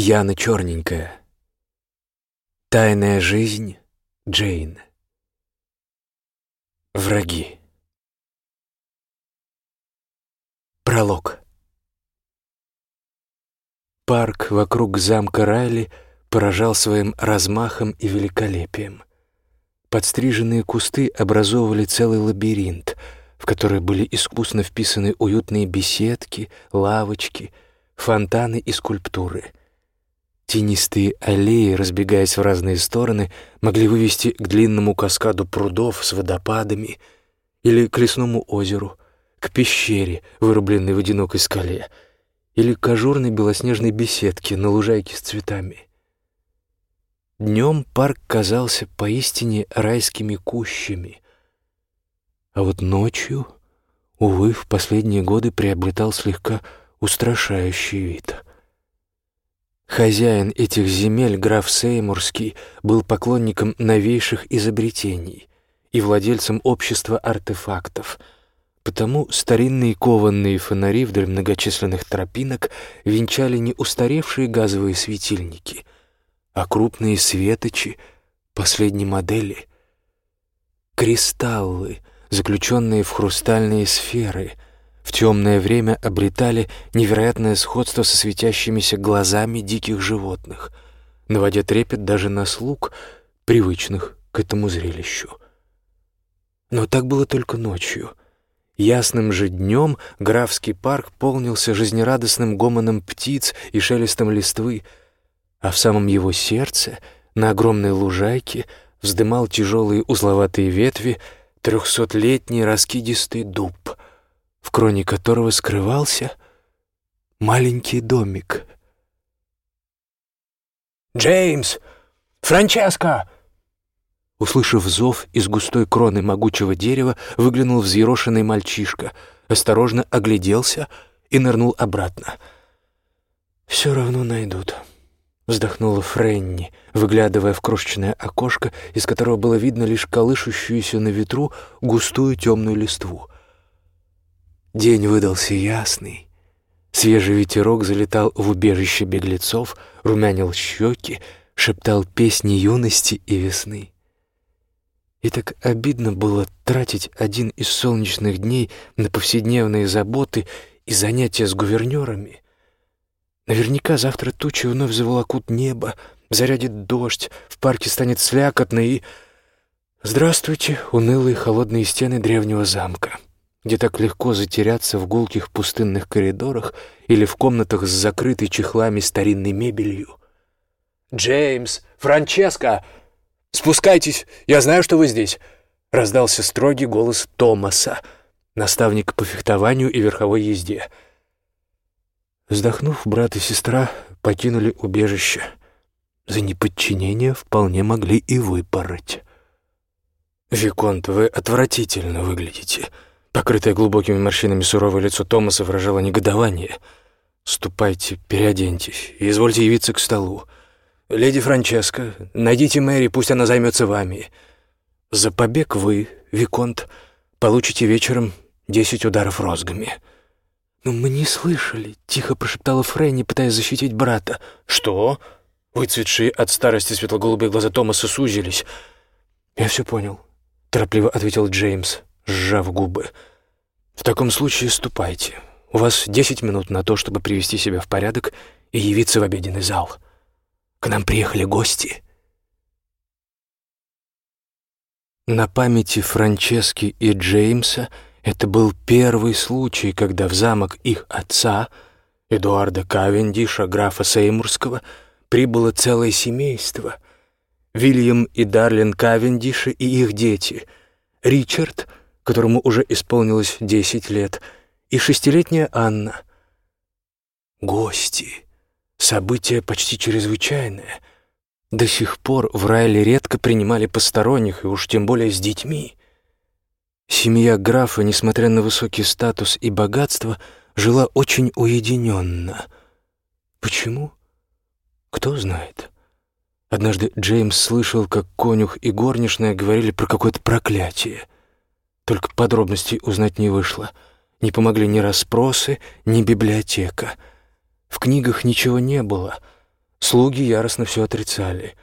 Яна Черненькая. Тайная жизнь Джейн. Враги. Пролог. Парк вокруг замка Райли поражал своим размахом и великолепием. Подстриженные кусты образовывали целый лабиринт, в который были искусно вписаны уютные беседки, лавочки, фонтаны и скульптуры — Тенистые аллеи, разбегаясь в разные стороны, могли вывести к длинному каскаду прудов с водопадами или к лесному озеру, к пещере, вырубленной в одинокой скале, или к ажурной белоснежной беседке на лужайке с цветами. Днем парк казался поистине райскими кущами, а вот ночью, увы, в последние годы приобретал слегка устрашающий вид — Хозяин этих земель, граф Сеймурский, был поклонником новейших изобретений и владельцем общества артефактов. Потому старинные кованные фонари вдоль многочисленных тропинок венчали не устаревшие газовые светильники, а крупные светочи последней модели. Кристаллы, заключенные в хрустальные сферы — в темное время обретали невероятное сходство со светящимися глазами диких животных, наводя трепет даже на слуг, привычных к этому зрелищу. Но так было только ночью. Ясным же днем графский парк полнился жизнерадостным гомоном птиц и шелестом листвы, а в самом его сердце, на огромной лужайке, вздымал тяжелые узловатые ветви трехсотлетний раскидистый дуб — в кроне которого скрывался маленький домик. «Джеймс! Франческо!» Услышав зов, из густой кроны могучего дерева выглянул взъерошенный мальчишка, осторожно огляделся и нырнул обратно. «Все равно найдут», — вздохнула Френни, выглядывая в крошечное окошко, из которого было видно лишь колышущуюся на ветру густую темную листву — День выдался ясный. Свежий ветерок залетал в убежище беглецов, румянил щеки, шептал песни юности и весны. И так обидно было тратить один из солнечных дней на повседневные заботы и занятия с гувернерами. Наверняка завтра тучи вновь заволокут небо, зарядит дождь, в парке станет слякотно и... Здравствуйте, унылые холодные стены древнего замка где так легко затеряться в гулких пустынных коридорах или в комнатах с закрытой чехлами старинной мебелью. «Джеймс! Франческо! Спускайтесь! Я знаю, что вы здесь!» — раздался строгий голос Томаса, наставника по фехтованию и верховой езде. Вздохнув, брат и сестра покинули убежище. За неподчинение вполне могли и выпороть. «Виконт, вы отвратительно выглядите», Покрытое глубокими морщинами суровое лицо Томаса выражало негодование. «Ступайте, переоденьтесь и извольте явиться к столу. Леди Франческа, найдите Мэри, пусть она займется вами. За побег вы, Виконт, получите вечером десять ударов розгами». «Но мы не слышали», — тихо прошептала Фрэнни, пытаясь защитить брата. «Что?» Выцветшие от старости светло-голубые глаза Томаса сузились. «Я все понял», — торопливо ответил Джеймс сжав губы. «В таком случае ступайте. У вас десять минут на то, чтобы привести себя в порядок и явиться в обеденный зал. К нам приехали гости». На памяти Франчески и Джеймса это был первый случай, когда в замок их отца, Эдуарда Кавендиша, графа Сеймурского, прибыло целое семейство. Вильям и Дарлин Кавендиши и их дети, Ричард — которому уже исполнилось десять лет, и шестилетняя Анна. Гости. Событие почти чрезвычайное. До сих пор в Райле редко принимали посторонних, и уж тем более с детьми. Семья графа, несмотря на высокий статус и богатство, жила очень уединенно. Почему? Кто знает. Однажды Джеймс слышал, как конюх и горничная говорили про какое-то проклятие — только подробностей узнать не вышло. Не помогли ни расспросы, ни библиотека. В книгах ничего не было. Слуги яростно все отрицали,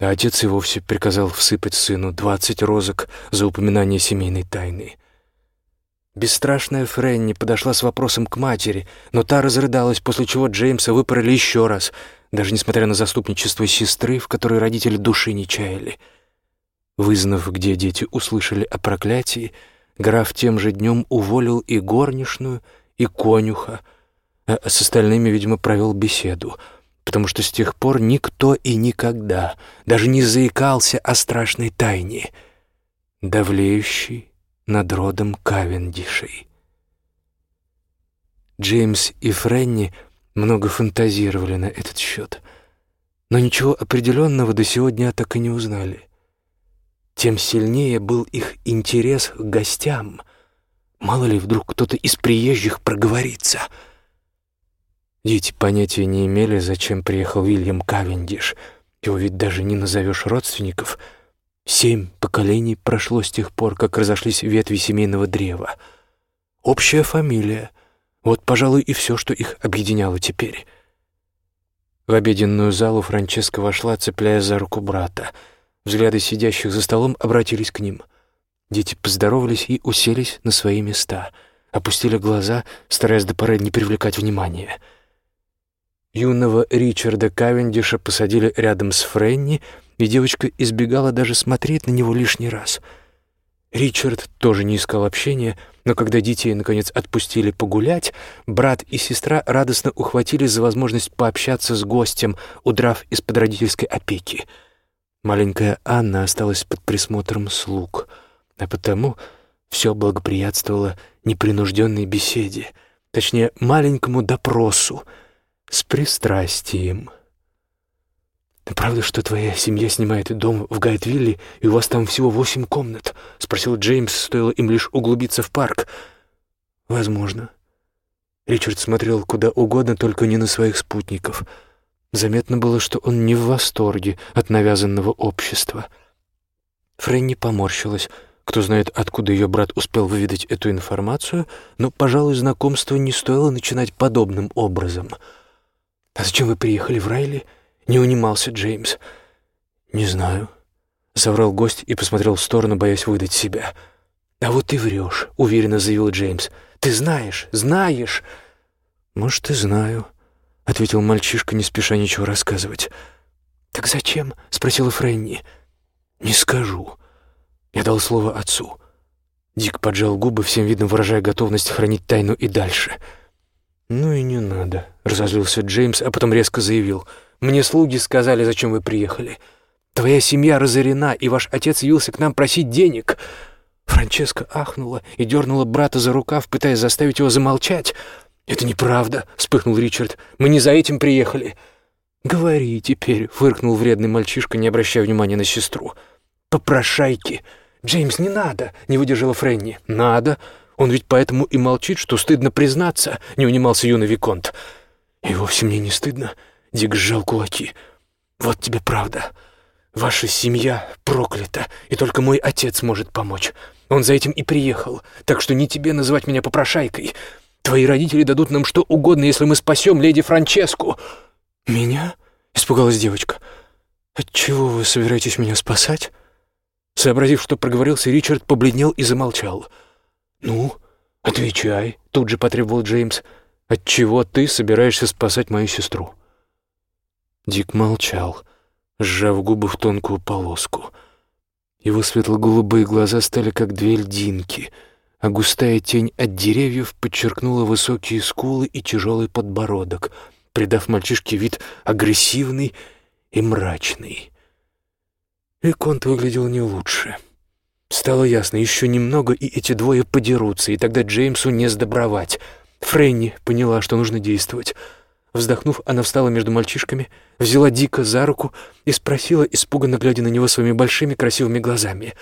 а отец и вовсе приказал всыпать сыну двадцать розок за упоминание семейной тайны. Бесстрашная Фрэнни подошла с вопросом к матери, но та разрыдалась, после чего Джеймса выпороли еще раз, даже несмотря на заступничество сестры, в которой родители души не чаяли. Вызнав, где дети услышали о проклятии, граф тем же днем уволил и горничную, и конюха, а с остальными, видимо, провел беседу — потому что с тех пор никто и никогда даже не заикался о страшной тайне, давлеющей над родом Кавендишей. Джеймс и Френни много фантазировали на этот счет, но ничего определенного до сегодня так и не узнали. Тем сильнее был их интерес к гостям. Мало ли, вдруг кто-то из приезжих проговорится — Дети понятия не имели, зачем приехал Уильям Кавендиш. Его ведь даже не назовешь родственников. Семь поколений прошло с тех пор, как разошлись ветви семейного древа. Общая фамилия. Вот, пожалуй, и все, что их объединяло теперь. В обеденную залу Франческа вошла, цепляя за руку брата. Взгляды сидящих за столом обратились к ним. Дети поздоровались и уселись на свои места. Опустили глаза, стараясь до поры не привлекать внимания — Юного Ричарда Кавендиша посадили рядом с Френни, и девочка избегала даже смотреть на него лишний раз. Ричард тоже не искал общения, но когда детей наконец отпустили погулять, брат и сестра радостно ухватились за возможность пообщаться с гостем, удрав из-под родительской опеки. Маленькая Анна осталась под присмотром слуг, а потому все благоприятствовало непринужденной беседе, точнее, маленькому допросу — с пристрастием. «Правда, что твоя семья снимает дом в Гайтвилле, и у вас там всего восемь комнат?» — спросил Джеймс, стоило им лишь углубиться в парк. «Возможно». Ричард смотрел куда угодно, только не на своих спутников. Заметно было, что он не в восторге от навязанного общества. Фрэнни поморщилась. Кто знает, откуда ее брат успел выведать эту информацию, но, пожалуй, знакомство не стоило начинать подобным образом — «А зачем вы приехали в Райли?» — не унимался Джеймс. «Не знаю», — соврал гость и посмотрел в сторону, боясь выдать себя. «А вот ты врешь», — уверенно заявил Джеймс. «Ты знаешь, знаешь!» «Может, и знаю», — ответил мальчишка, не спеша ничего рассказывать. «Так зачем?» — спросила Фрэнни. «Не скажу». Я дал слово отцу. Дик поджал губы, всем видом выражая готовность хранить тайну и дальше — «Ну и не надо», — разозлился Джеймс, а потом резко заявил. «Мне слуги сказали, зачем вы приехали. Твоя семья разорена, и ваш отец явился к нам просить денег». Франческа ахнула и дернула брата за рукав, пытаясь заставить его замолчать. «Это неправда», — вспыхнул Ричард. «Мы не за этим приехали». «Говори теперь», — фыркнул вредный мальчишка, не обращая внимания на сестру. «Попрошайки!» «Джеймс, не надо!» — не выдержала Фрэнни. «Надо!» Он ведь поэтому и молчит, что стыдно признаться, не унимался юный Виконт. И вовсе мне не стыдно. Дик сжал кулаки. Вот тебе правда. Ваша семья проклята, и только мой отец может помочь. Он за этим и приехал, так что не тебе называть меня попрошайкой. Твои родители дадут нам что угодно, если мы спасем леди Франческу». «Меня?» — испугалась девочка. «Отчего вы собираетесь меня спасать?» Сообразив, что проговорился, Ричард побледнел и замолчал. «Ну, отвечай», — тут же потребовал Джеймс. «Отчего ты собираешься спасать мою сестру?» Дик молчал, сжав губы в тонкую полоску. Его светло-голубые глаза стали как две льдинки, а густая тень от деревьев подчеркнула высокие скулы и тяжелый подбородок, придав мальчишке вид агрессивный и мрачный. Виконт выглядел не лучше. — Стало ясно, еще немного, и эти двое подерутся, и тогда Джеймсу не сдобровать. Фрэнни поняла, что нужно действовать. Вздохнув, она встала между мальчишками, взяла Дика за руку и спросила, испуганно глядя на него своими большими красивыми глазами.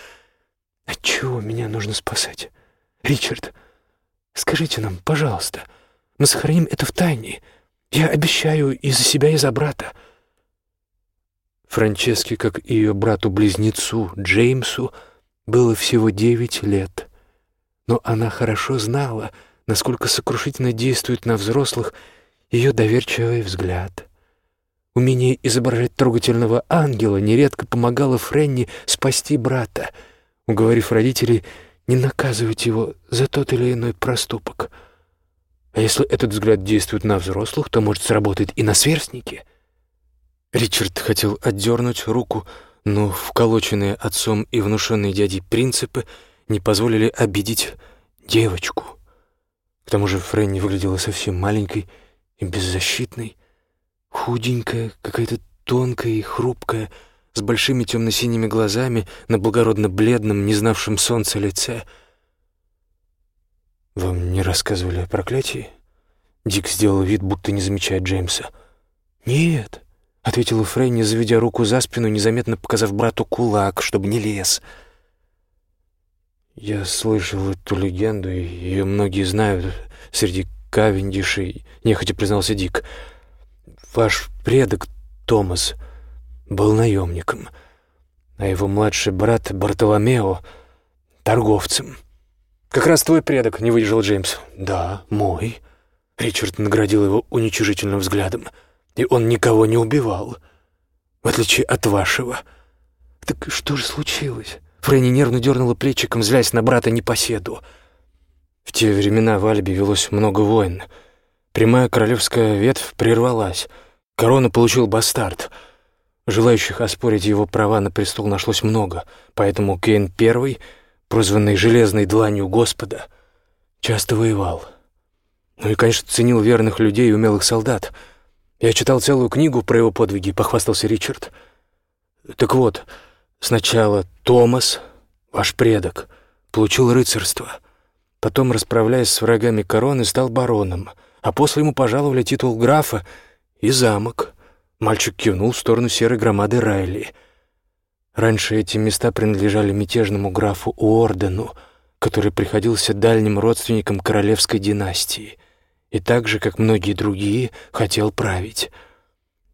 «Отчего меня нужно спасать? Ричард, скажите нам, пожалуйста, мы сохраним это в тайне. Я обещаю и за себя, и за брата». Франческе, как и ее брату-близнецу Джеймсу, было всего девять лет, но она хорошо знала, насколько сокрушительно действует на взрослых ее доверчивый взгляд. Умение изображать трогательного ангела нередко помогало Френни спасти брата, уговорив родителей не наказывать его за тот или иной проступок. А если этот взгляд действует на взрослых, то может сработать и на сверстники. Ричард хотел отдернуть руку, но вколоченные отцом и внушенные дядей принципы не позволили обидеть девочку. К тому же Фрэнни выглядела совсем маленькой и беззащитной, худенькая, какая-то тонкая и хрупкая, с большими темно-синими глазами на благородно бледном, не знавшем солнца лице — «Вам не рассказывали о проклятии?» Дик сделал вид, будто не замечает Джеймса. «Нет», — ответила Фрейни, заведя руку за спину, незаметно показав брату кулак, чтобы не лез. «Я слышал эту легенду, и ее многие знают среди Кавендишей», — нехотя признался Дик. «Ваш предок, Томас, был наемником, а его младший брат Бартоломео — торговцем». «Как раз твой предок», — не выдержал Джеймс. «Да, мой». Ричард наградил его уничижительным взглядом. «И он никого не убивал, в отличие от вашего». «Так что же случилось?» Фрэнни нервно дернула плечиком, злясь на брата непоседу. В те времена в Альбе велось много войн. Прямая королевская ветвь прервалась. Корону получил бастард. Желающих оспорить его права на престол нашлось много, поэтому Кейн Первый — прозванный «железной дланью Господа», часто воевал. Ну и, конечно, ценил верных людей и умелых солдат. Я читал целую книгу про его подвиги, похвастался Ричард. Так вот, сначала Томас, ваш предок, получил рыцарство. Потом, расправляясь с врагами короны, стал бароном, а после ему пожаловали титул графа и замок. Мальчик кивнул в сторону серой громады Райли — Раньше эти места принадлежали мятежному графу Уордену, который приходился дальним родственником королевской династии и так же, как многие другие, хотел править.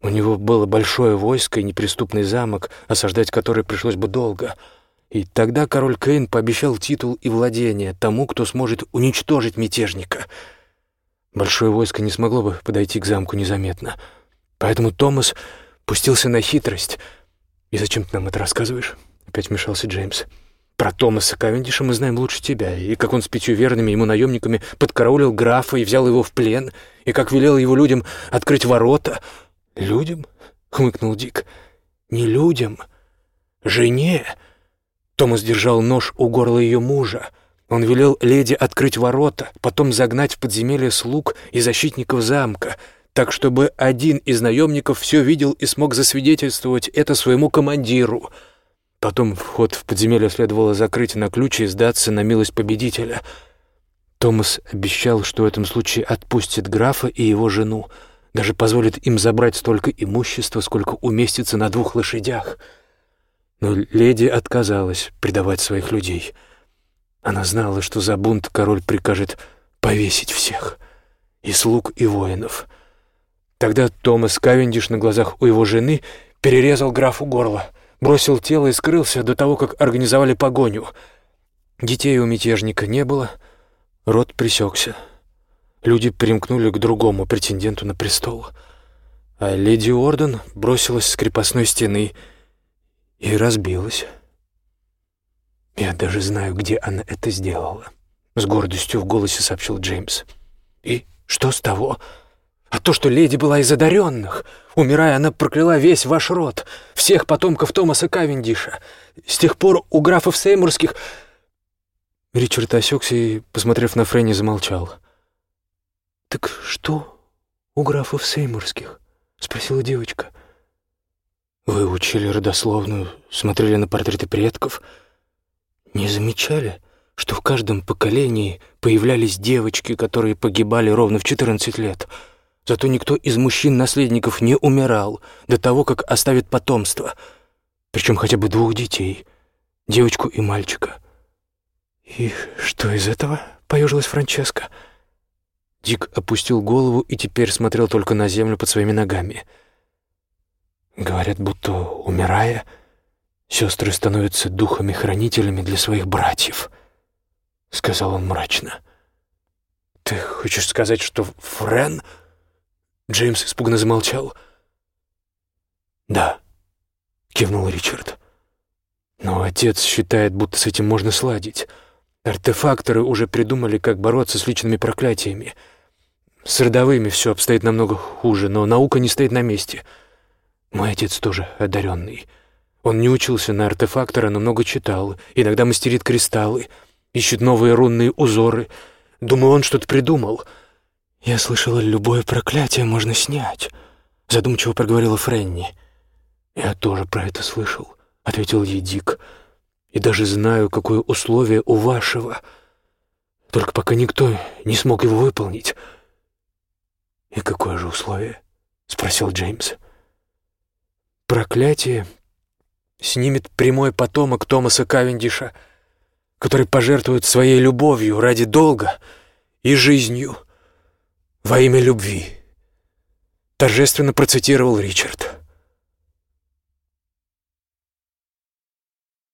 У него было большое войско и неприступный замок, осаждать который пришлось бы долго. И тогда король Кейн пообещал титул и владение тому, кто сможет уничтожить мятежника. Большое войско не смогло бы подойти к замку незаметно. Поэтому Томас пустился на хитрость — «И зачем ты нам это рассказываешь?» — опять вмешался Джеймс. «Про Томаса Кавендиша мы знаем лучше тебя, и как он с пятью верными ему наемниками подкараулил графа и взял его в плен, и как велел его людям открыть ворота». «Людям?» — хмыкнул Дик. «Не людям. Жене». Томас держал нож у горла ее мужа. Он велел леди открыть ворота, потом загнать в подземелье слуг и защитников замка — так чтобы один из наемников все видел и смог засвидетельствовать это своему командиру. Потом вход в подземелье следовало закрыть на ключ и сдаться на милость победителя. Томас обещал, что в этом случае отпустит графа и его жену, даже позволит им забрать столько имущества, сколько уместится на двух лошадях. Но леди отказалась предавать своих людей. Она знала, что за бунт король прикажет повесить всех, и слуг, и воинов — Тогда Томас Кавендиш на глазах у его жены перерезал графу горло, бросил тело и скрылся до того, как организовали погоню. Детей у мятежника не было, род пресекся. Люди примкнули к другому претенденту на престол. А леди Орден бросилась с крепостной стены и разбилась. «Я даже знаю, где она это сделала», — с гордостью в голосе сообщил Джеймс. «И что с того?» А то, что леди была из одаренных. Умирая, она прокляла весь ваш род, всех потомков Томаса Кавендиша. С тех пор у графов Сеймурских...» Ричард осекся и, посмотрев на Фрэнни, замолчал. «Так что у графов Сеймурских?» — спросила девочка. «Вы учили родословную, смотрели на портреты предков. Не замечали, что в каждом поколении появлялись девочки, которые погибали ровно в четырнадцать лет?» Зато никто из мужчин-наследников не умирал до того, как оставит потомство, причем хотя бы двух детей, девочку и мальчика. «И что из этого?» — поежилась Франческа. Дик опустил голову и теперь смотрел только на землю под своими ногами. Говорят, будто, умирая, сестры становятся духами-хранителями для своих братьев, — сказал он мрачно. «Ты хочешь сказать, что Френ...» Джеймс испуганно замолчал. «Да», — кивнул Ричард. «Но отец считает, будто с этим можно сладить. Артефакторы уже придумали, как бороться с личными проклятиями. С родовыми все обстоит намного хуже, но наука не стоит на месте. Мой отец тоже одаренный. Он не учился на артефактора, но много читал. Иногда мастерит кристаллы, ищет новые рунные узоры. Думаю, он что-то придумал. Я слышала, любое проклятие можно снять. Задумчиво проговорила Френни. Я тоже про это слышал, ответил ей Дик. И даже знаю, какое условие у вашего. Только пока никто не смог его выполнить. «И какое же условие?» — спросил Джеймс. «Проклятие снимет прямой потомок Томаса Кавендиша, который пожертвует своей любовью ради долга и жизнью во имя любви», — торжественно процитировал Ричард.